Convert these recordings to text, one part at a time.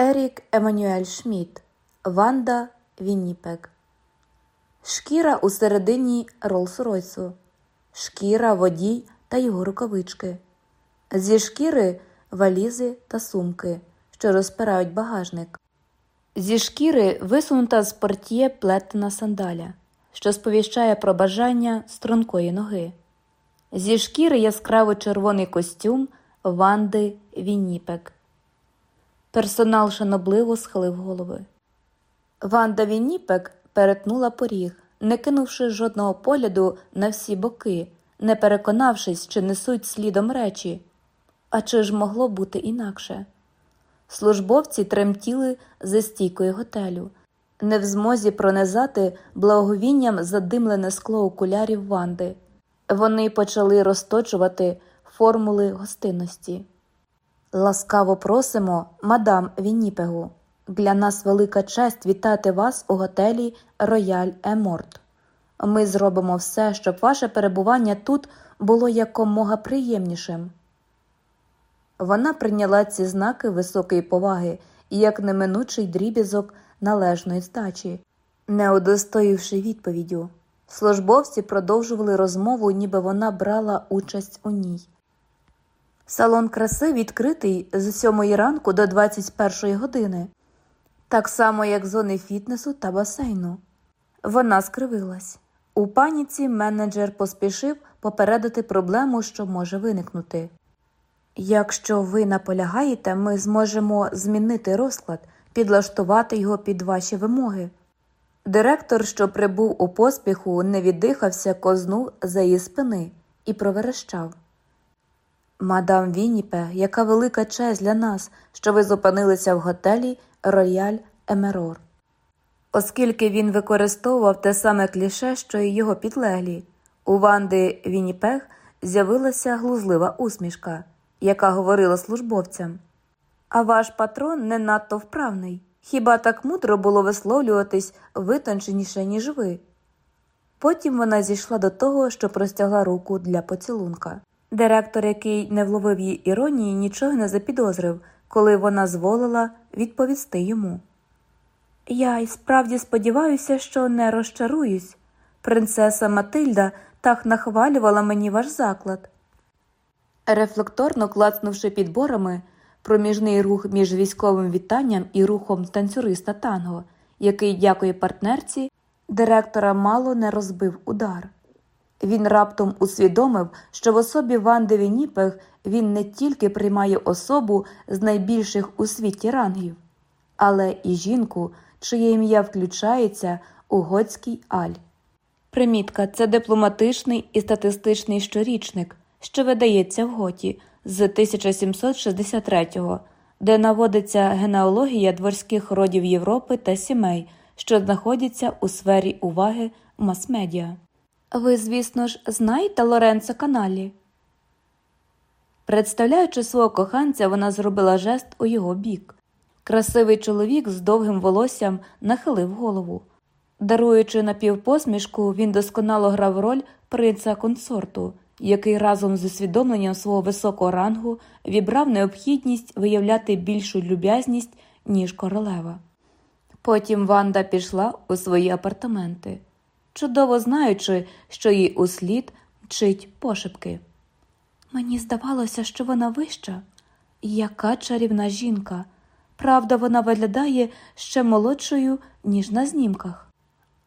Ерік Еммануель Шмідт, Ванда Вінніпек. Шкіра у середині Роллс-Ройсу. Шкіра, водій та його рукавички. Зі шкіри валізи та сумки, що розпирають багажник. Зі шкіри висунута з портє плетена сандаля, що сповіщає про бажання стрункої ноги. Зі шкіри яскраво червоний костюм Ванди Вінніпек. Персонал шанобливо схилив голови. Ванда Вінніпек перетнула поріг, не кинувши жодного погляду на всі боки, не переконавшись, чи несуть слідом речі. А чи ж могло бути інакше? Службовці тремтіли за стійкою готелю, не в змозі пронизати благовінням задимлене скло окулярів Ванди. Вони почали розточувати формули гостинності. Ласкаво просимо, мадам Вінніпегу. Для нас велика честь вітати вас у готелі Рояль Еморт. Ми зробимо все, щоб ваше перебування тут було якомога приємнішим. Вона прийняла ці знаки високої поваги і як неминучий дрібізок належної здачі, не удостоївши відповіддю. Службовці продовжували розмову, ніби вона брала участь у ній. Салон краси відкритий з 7 ранку до 21 години, так само, як зони фітнесу та басейну. Вона скривилась. У паніці менеджер поспішив попередити проблему, що може виникнути. Якщо ви наполягаєте, ми зможемо змінити розклад, підлаштувати його під ваші вимоги. Директор, що прибув у поспіху, не віддихався, кознув за її спини і проверещав. Мадам Вінніпе, яка велика честь для нас, що ви зупинилися в готелі Рояль Емерор. Оскільки він використовував те саме кліше, що й його підлеглі, у Ванди Вінніпег з'явилася глузлива усмішка, яка говорила службовцям. А ваш патрон не надто вправний. Хіба так мудро було висловлюватись витонченіше, ніж ви? Потім вона зійшла до того, що простягла руку для поцілунка. Директор, який не вловив її іронії, нічого не запідозрив, коли вона зволила відповісти йому. Я й справді сподіваюся, що не розчаруюсь. Принцеса Матильда так нахвалювала мені ваш заклад. Рефлекторно клацнувши підборами, проміжний рух між військовим вітанням і рухом танцюриста танго, який дякує партнерці, директора мало не розбив удар. Він раптом усвідомив, що в особі Ванди Вінніпег він не тільки приймає особу з найбільших у світі рангів, але і жінку, чиє ім'я включається у готський аль. Примітка це дипломатичний і статистичний щорічник, що видається в готі з 1763-го, де наводиться генеалогія дворських родів Європи та сімей, що знаходяться у сфері уваги мас-медіа. Ви, звісно ж, знаєте Лоренцо Каналі? Представляючи свого коханця, вона зробила жест у його бік. Красивий чоловік з довгим волоссям нахилив голову. Даруючи напівпосмішку, він досконало грав роль принца консорту, який разом з усвідомленням свого високого рангу вібрав необхідність виявляти більшу люб'язність, ніж королева. Потім Ванда пішла у свої апартаменти чудово знаючи, що їй услід мчить пошепки. Мені здавалося, що вона вища, яка чарівна жінка. Правда, вона виглядає ще молодшою, ніж на знімках.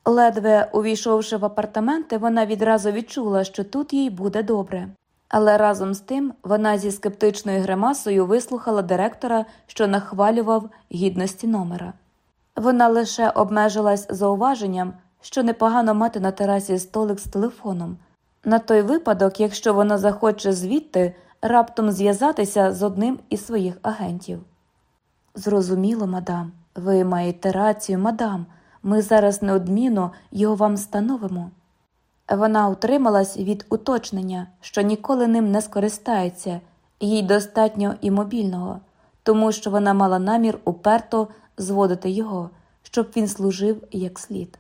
Ледве увійшовши в апартаменти, вона відразу відчула, що тут їй буде добре. Але разом з тим вона зі скептичною гримасою вислухала директора, що нахвалював гідності номера. Вона лише обмежилась зауваженням, що непогано мати на терасі столик з телефоном, на той випадок, якщо вона захоче звідти раптом зв'язатися з одним із своїх агентів. Зрозуміло, мадам, ви маєте рацію, мадам, ми зараз неодмінно його вам встановимо. Вона утрималась від уточнення, що ніколи ним не скористається, їй достатньо і мобільного, тому що вона мала намір уперто зводити його, щоб він служив як слід.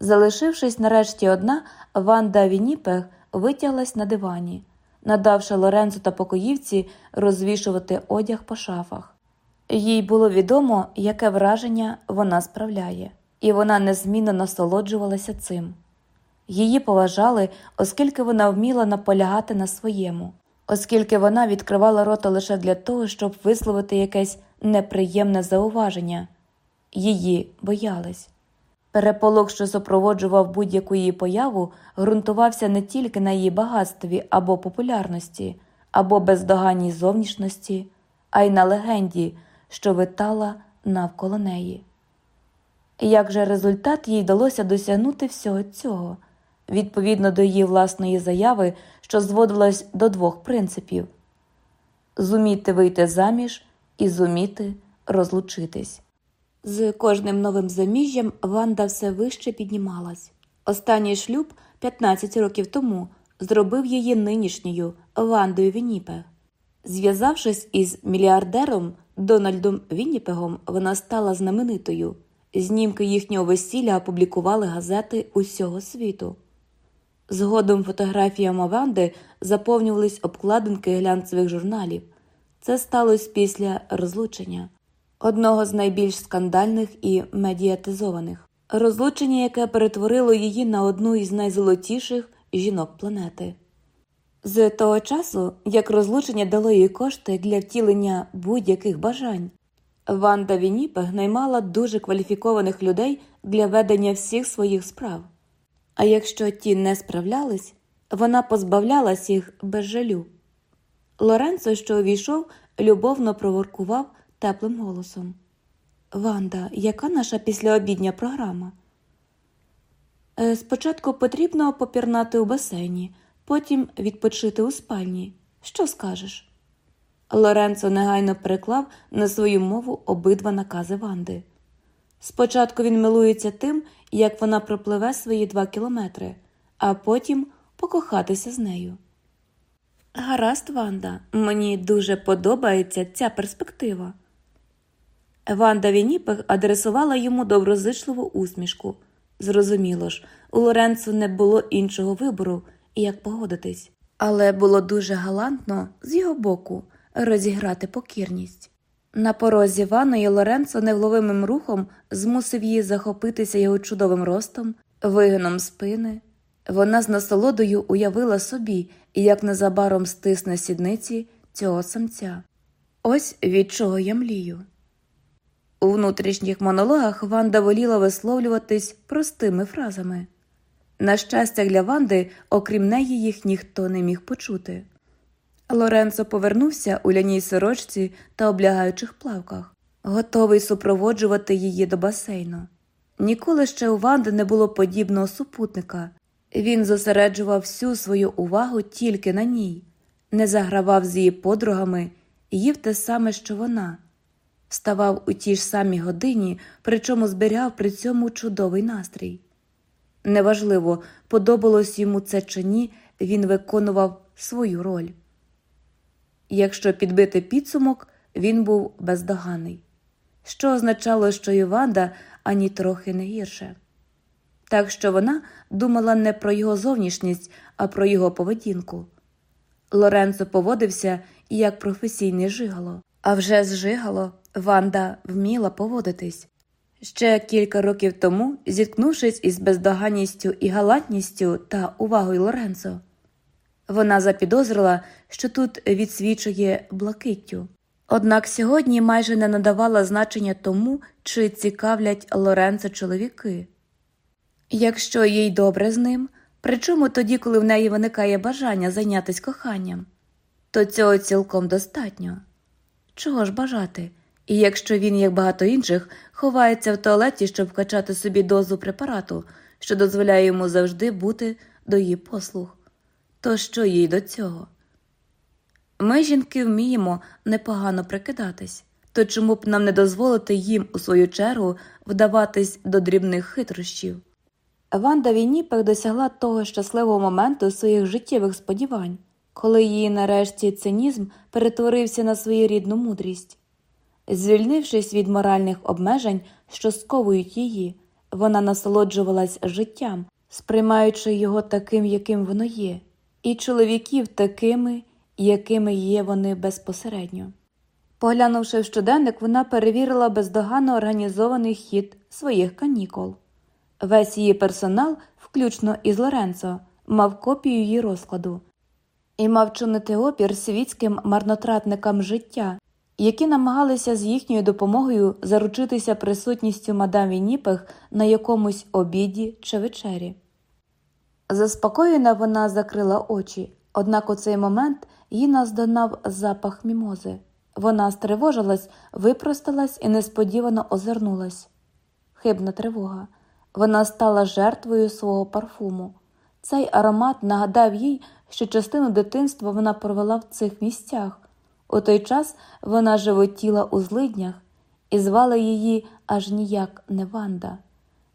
Залишившись нарешті одна, Ванда Вінніпег витяглась на дивані, надавши Лоренцу та покоївці розвішувати одяг по шафах. Їй було відомо, яке враження вона справляє, і вона незмінно насолоджувалася цим. Її поважали, оскільки вона вміла наполягати на своєму, оскільки вона відкривала рота лише для того, щоб висловити якесь неприємне зауваження. Її боялись. Переполох, що супроводжував будь-яку її появу, ґрунтувався не тільки на її багатстві або популярності, або бездоганній зовнішності, а й на легенді, що витала навколо неї. Як же результат їй вдалося досягнути всього цього, відповідно до її власної заяви, що зводилась до двох принципів зуміти вийти заміж і зуміти розлучитись. З кожним новим заміжжям Ванда все вище піднімалась. Останній шлюб 15 років тому зробив її нинішньою Вандою Вінніпег. Зв'язавшись із мільярдером Дональдом Вінніпегом, вона стала знаменитою. Знімки їхнього весілля опублікували газети усього світу. Згодом фотографіями Ванди заповнювались обкладинки глянцевих журналів. Це сталося після розлучення одного з найбільш скандальних і медіатизованих розлучення, яке перетворило її на одну із найзолотіших жінок планети. З того часу, як розлучення дало їй кошти для втілення будь-яких бажань, Ванда Вінніпег наймала дуже кваліфікованих людей для ведення всіх своїх справ. А якщо ті не справлялись, вона позбавлялась їх без жалю. Лоренцо, що увійшов, любовно проворкував теплим голосом. Ванда, яка наша післяобідня програма? «Е, Спочатку потрібно попірнати у басейні, потім відпочити у спальні. Що скажеш? Лоренцо негайно переклав на свою мову обидва накази Ванди. Спочатку він милується тим, як вона пропливе свої два кілометри, а потім покохатися з нею. Гаразд, Ванда, мені дуже подобається ця перспектива. Ванда Вінніпег адресувала йому доброзичливу усмішку. Зрозуміло ж, у Лоренцо не було іншого вибору, як погодитись, але було дуже галантно з його боку розіграти покірність. На порозі ванної Лоренцо невловимим рухом змусив її захопитися його чудовим ростом, вигином спини. Вона з насолодою уявила собі, як незабаром стисне сідниці цього самця. Ось від чого я млію. У внутрішніх монологах Ванда воліла висловлюватись простими фразами. На щастя, для Ванди, окрім неї, їх ніхто не міг почути. Лоренцо повернувся у ляній сорочці та облягаючих плавках, готовий супроводжувати її до басейну. Ніколи ще у Ванди не було подібного супутника. Він зосереджував всю свою увагу тільки на ній, не загравав з її подругами, їв те саме, що вона, вставав у тій ж самій годині, причому зберігав при цьому чудовий настрій. Неважливо, подобалось йому це чи ні, він виконував свою роль. Якщо підбити підсумок, він був бездоганий, що означало, що Іванда ані трохи не гірше. Так що вона думала не про його зовнішність, а про його поведінку. Лоренцо поводився як професійний жигало, а вже з жигало Ванда вміла поводитись. Ще кілька років тому, зіткнувшись із бездоганністю і галантністю та увагою Лоренцо, вона запідозрила, що тут відсвічує блакиттю. Однак сьогодні майже не надавала значення тому, чи цікавлять Лоренцо чоловіки. Якщо їй добре з ним, причому тоді, коли в неї виникає бажання зайнятися коханням, то цього цілком достатньо. Чого ж бажати? І якщо він, як багато інших, ховається в туалеті, щоб вкачати собі дозу препарату, що дозволяє йому завжди бути до її послуг, то що їй до цього? Ми, жінки, вміємо непогано прикидатись, то чому б нам не дозволити їм, у свою чергу, вдаватись до дрібних хитрощів? Ванда Вінніпек досягла того щасливого моменту своїх життєвих сподівань, коли її нарешті цинізм перетворився на своєрідну мудрість. Звільнившись від моральних обмежень, що сковують її, вона насолоджувалась життям, сприймаючи його таким, яким воно є, і чоловіків такими, якими є вони безпосередньо. Поглянувши в щоденник, вона перевірила бездоганно організований хід своїх канікул. Весь її персонал, включно із Лоренцо, мав копію її розкладу і мав чинити опір світським марнотратникам життя, які намагалися з їхньою допомогою заручитися присутністю мадам Вінніпех на якомусь обіді чи вечері. Заспокоєна вона закрила очі, однак у цей момент їй наздонав запах мімози. Вона стривожилась, випросталась і несподівано озирнулась. Хибна тривога. Вона стала жертвою свого парфуму. Цей аромат нагадав їй, що частину дитинства вона провела в цих місцях. У той час вона животіла у злиднях і звали її аж ніяк не Ванда.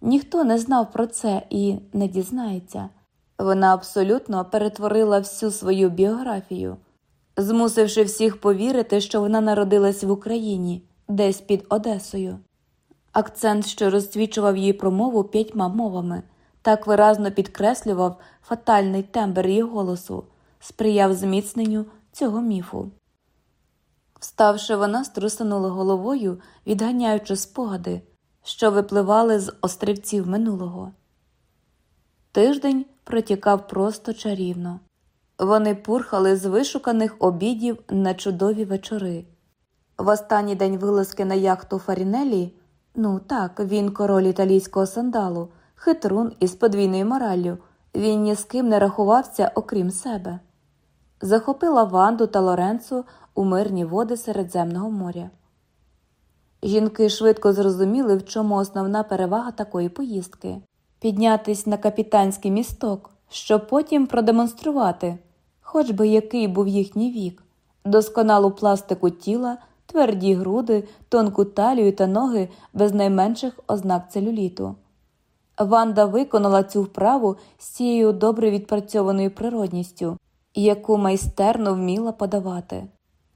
Ніхто не знав про це і не дізнається. Вона абсолютно перетворила всю свою біографію, змусивши всіх повірити, що вона народилась в Україні, десь під Одесою. Акцент, що розсвічував її промову п'ятьма мовами, так виразно підкреслював фатальний тембр її голосу, сприяв зміцненню цього міфу. Вставши, вона струсанула головою, відганяючи спогади, що випливали з острівців минулого. Тиждень протікав просто чарівно. Вони пурхали з вишуканих обідів на чудові вечори. В останній день вилазки на яхту Фарінелі, ну так, він король італійського сандалу, хитрун із подвійною мораллю, він ні з ким не рахувався, окрім себе. Захопила Ванду та Лоренцо у мирні води Середземного моря. Жінки швидко зрозуміли, в чому основна перевага такої поїздки піднятись на капітанський місток, щоб потім продемонструвати, хоч би який був їхній вік, досконалу пластику тіла, тверді груди, тонку талію та ноги без найменших ознак целюліту. Ванда виконала цю вправу з цією добре відпрацьованою природністю, яку майстерно вміла подавати.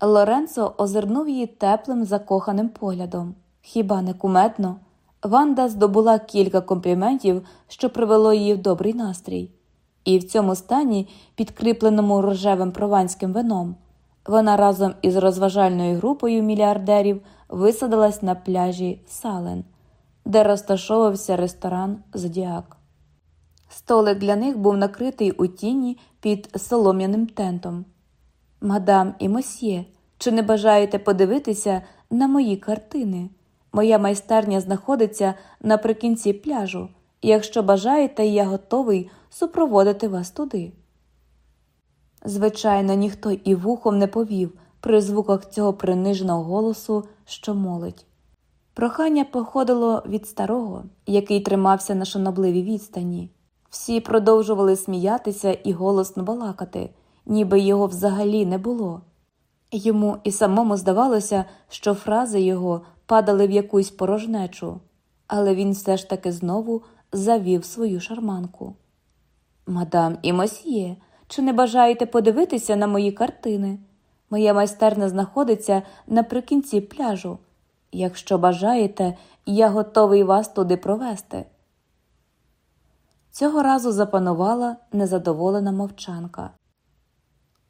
Лоренцо озирнув її теплим закоханим поглядом. Хіба не куметно? Ванда здобула кілька компліментів, що привело її в добрий настрій, і в цьому стані, підкріпленому рожевим прованським вином, вона разом із розважальною групою мільярдерів висадилась на пляжі Сален, де розташовувався ресторан Зодіак. Столик для них був накритий у тіні під солом'яним тентом. Мадам і мосьє, чи не бажаєте подивитися на мої картини? Моя майстерня знаходиться наприкінці пляжу, якщо бажаєте, я готовий супроводити вас туди. Звичайно, ніхто і вухом не повів при звуках цього приниженого голосу, що молить. Прохання походило від старого, який тримався на шанобливій відстані. Всі продовжували сміятися і голосно балакати, ніби його взагалі не було. Йому і самому здавалося, що фрази його падали в якусь порожнечу, але він все ж таки знову завів свою шарманку. Мадам і мосьє, чи не бажаєте подивитися на мої картини? Моя майстерня знаходиться наприкінці пляжу. Якщо бажаєте, я готовий вас туди провести. Цього разу запанувала незадоволена мовчанка,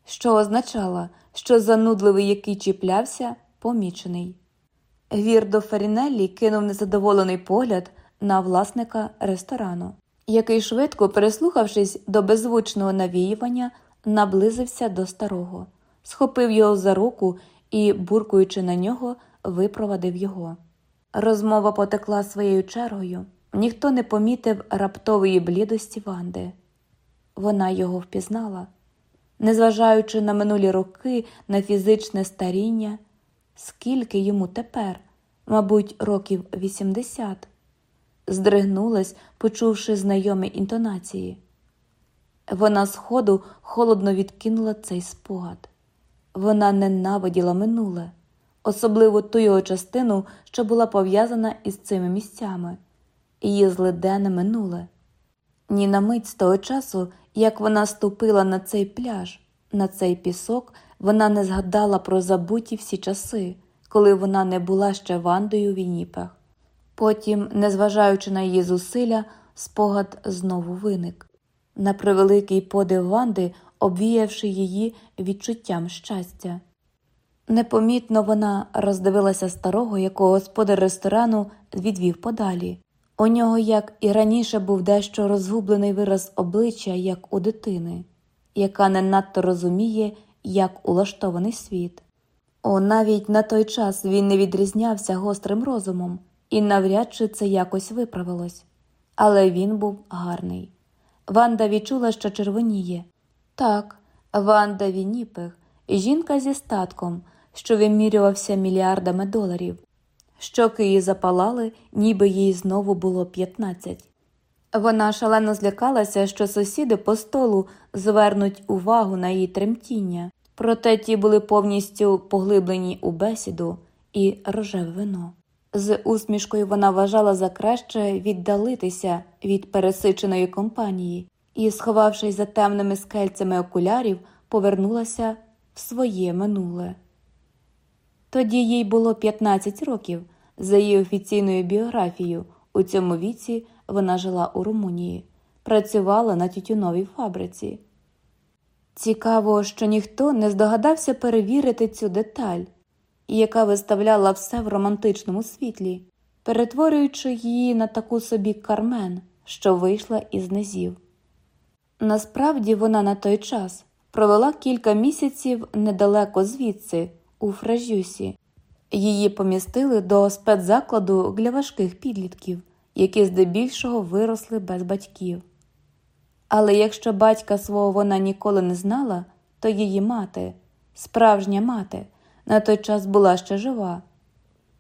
що означала, що занудливий, який чіплявся, помічений. Гвірдо Ферінеллі кинув незадоволений погляд на власника ресторану, який, швидко переслухавшись до беззвучного навіювання, наблизився до старого, схопив його за руку і, буркуючи на нього, випровадив його. Розмова потекла своєю чергою, ніхто не помітив раптової блідості Ванди. Вона його впізнала, незважаючи на минулі роки, на фізичне старіння, скільки йому тепер, мабуть, років 80, здригнулась, почувши знайомі інтонації. Вона сходу холодно відкинула цей спогад. Вона ненавиділа минуле особливо ту його частину, що була пов'язана із цими місцями, її злидене минуле. Ні на мить з того часу, як вона ступила на цей пляж, на цей пісок, вона не згадала про забуті всі часи, коли вона не була ще Вандою в Вінніпех. Потім, незважаючи на її зусилля, спогад знову виник. На превеликий подив Ванди, обвіявши її відчуттям щастя. Непомітно вона роздивилася старого, якого господар ресторану відвів подалі. У нього, як і раніше, був дещо розгублений вираз обличчя, як у дитини, яка не надто розуміє, як улаштований світ. О, навіть на той час він не відрізнявся гострим розумом, і навряд чи це якось виправилось. Але він був гарний. Ванда відчула, що червоніє. Так, Ванда Вінніпех, жінка зі статком, що вимірювався мільярдами доларів. Щоки її запалали, ніби їй знову було 15. Вона шалено злякалася, що сусіди по столу звернуть увагу на її тремтіння, проте ті були повністю поглиблені у бесіду і рожеве вино. З усмішкою вона вважала за краще віддалитися від пересиченої компанії і, сховавшись за темними скельцями окулярів, повернулася в своє минуле. Тоді їй було 15 років. За її офіційною біографією, у цьому віці вона жила у Румунії, працювала на тютюновій фабриці. Цікаво, що ніхто не здогадався перевірити цю деталь, яка виставляла все в романтичному світлі, перетворюючи її на таку собі кармен, що вийшла із низів. Насправді вона на той час провела кілька місяців недалеко звідси, у Фражюсі. Її помістили до спецзакладу для важких підлітків, які здебільшого виросли без батьків. Але якщо батька свого вона ніколи не знала, то її мати, справжня мати, на той час була ще жива.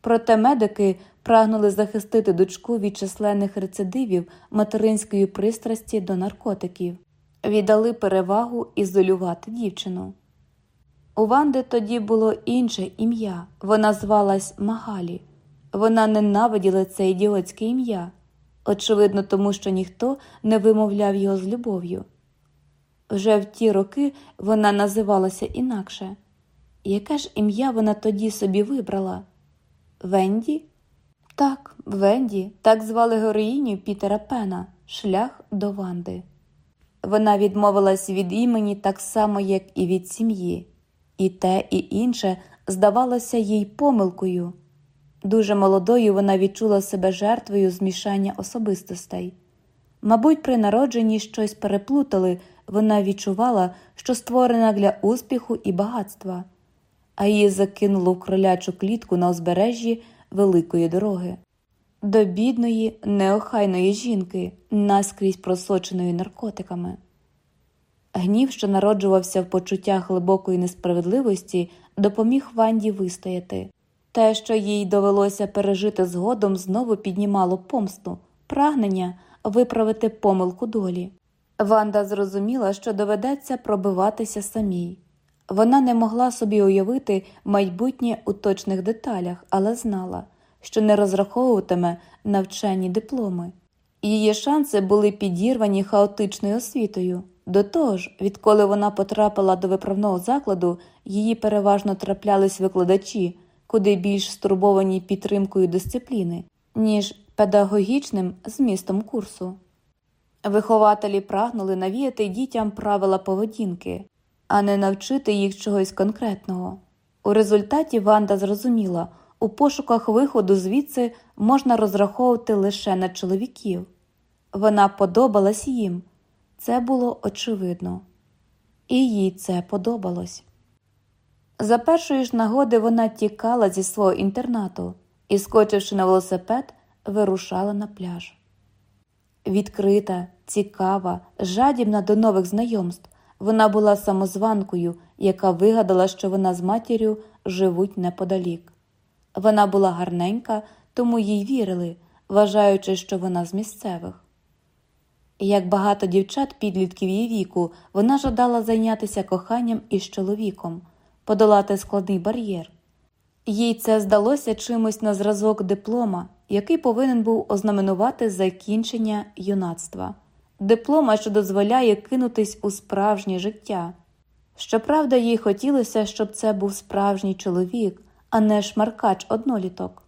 Проте медики прагнули захистити дочку від численних рецидивів материнської пристрасті до наркотиків, віддали перевагу ізолювати дівчину. У Ванди тоді було інше ім'я, вона звалась Магалі. Вона ненавиділа це ідіотське ім'я, очевидно, тому що ніхто не вимовляв його з любов'ю. Вже в ті роки вона називалася інакше. Яке ж ім'я вона тоді собі вибрала? Венді? Так, Венді, так звали героїню Пітера Пена, шлях до Ванди. Вона відмовилась від імені так само, як і від сім'ї. І те, і інше здавалося їй помилкою. Дуже молодою вона відчула себе жертвою змішання особистостей. Мабуть, при народженні щось переплутали, вона відчувала, що створена для успіху і багатства, а її закинуло в кролячу клітку на узбережжі великої дороги. До бідної, неохайної жінки, наскрізь просоченої наркотиками. Гнів, що народжувався в почуттях глибокої несправедливості, допоміг Ванді вистояти. Те, що їй довелося пережити згодом, знову піднімало помсту, прагнення виправити помилку долі. Ванда зрозуміла, що доведеться пробиватися самій. Вона не могла собі уявити майбутнє у точних деталях, але знала, що не розраховуватиме навчені дипломи. Її шанси були підірвані хаотичною освітою. До того ж, відколи вона потрапила до виправного закладу, її переважно траплялись викладачі, куди більш стурбовані підтримкою дисципліни, ніж педагогічним змістом курсу. Вихователі прагнули навіяти дітям правила поведінки, а не навчити їх чогось конкретного. У результаті Ванда зрозуміла, у пошуках виходу звідси можна розраховувати лише на чоловіків. Вона подобалась їм. Це було очевидно, і їй це подобалось. За першої ж нагоди вона тікала зі свого інтернату і, скочивши на велосипед, вирушала на пляж. Відкрита, цікава, жадібна до нових знайомств, вона була самозванкою, яка вигадала, що вона з матір'ю живуть неподалік. Вона була гарненька, тому їй вірили, вважаючи, що вона з місцевих. Як багато дівчат підлітків її віку, вона жадала зайнятися коханням із чоловіком, подолати складний бар'єр. Їй це здалося чимось на зразок диплома, який повинен був ознаменувати закінчення юнацтва, диплома, що дозволяє кинутись у справжнє життя. Щоправда, їй хотілося, щоб це був справжній чоловік, а не шмаркач одноліток.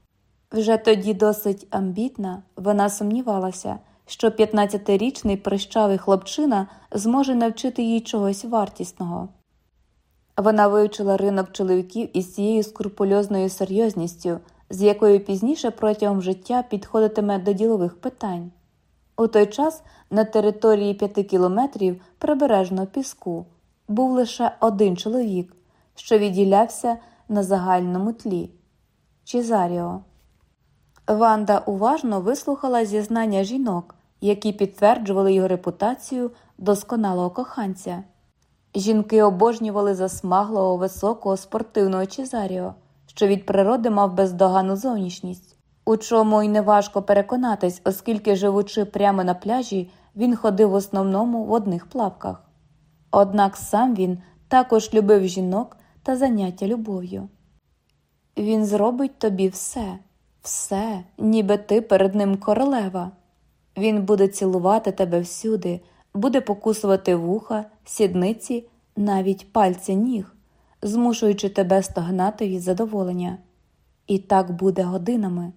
Вже тоді досить амбітна, вона сумнівалася що 15-річний прищавий хлопчина зможе навчити їй чогось вартісного. Вона вивчила ринок чоловіків із цією скрупульозною серйозністю, з якою пізніше протягом життя підходитиме до ділових питань. У той час на території п'яти кілометрів прибережного піску був лише один чоловік, що відділявся на загальному тлі Чезаріо. Ванда уважно вислухала зізнання жінок, які підтверджували його репутацію досконалого коханця. Жінки обожнювали засмаглого високого спортивного Чезаріо, що від природи мав бездоганну зовнішність, у чому й неважко переконатись, оскільки, живучи прямо на пляжі, він ходив в основному в одних плавках. Однак сам він також любив жінок та заняття любов'ю. Він зробить тобі все, все, ніби ти перед ним королева. Він буде цілувати тебе всюди, буде покусувати вуха, сідниці, навіть пальці ніг, змушуючи тебе стогнати від задоволення. І так буде годинами.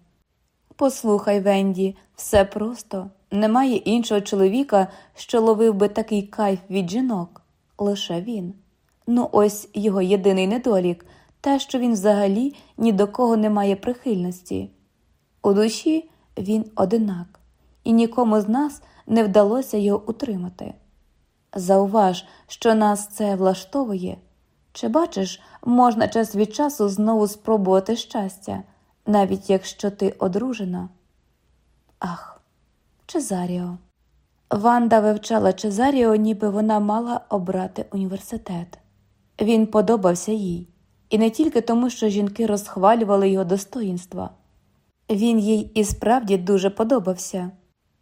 Послухай, Венді, все просто немає іншого чоловіка, що ловив би такий кайф від жінок, лише він. Ну, ось його єдиний недолік те, що він взагалі ні до кого не має прихильності. У душі він одинак, і нікому з нас не вдалося його утримати. Зауваж, що нас це влаштовує. Чи бачиш, можна час від часу знову спробувати щастя, навіть якщо ти одружена? Ах, Чезаріо. Ванда вивчала Чезаріо, ніби вона мала обрати університет. Він подобався їй, і не тільки тому, що жінки розхвалювали його достоїнства. Він їй і справді дуже подобався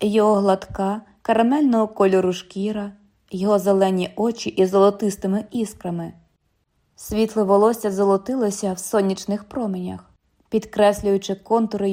його гладка, карамельного кольору шкіра, його зелені очі із золотистими іскрами. Світле волосся золотилося в сонячних променях, підкреслюючи контури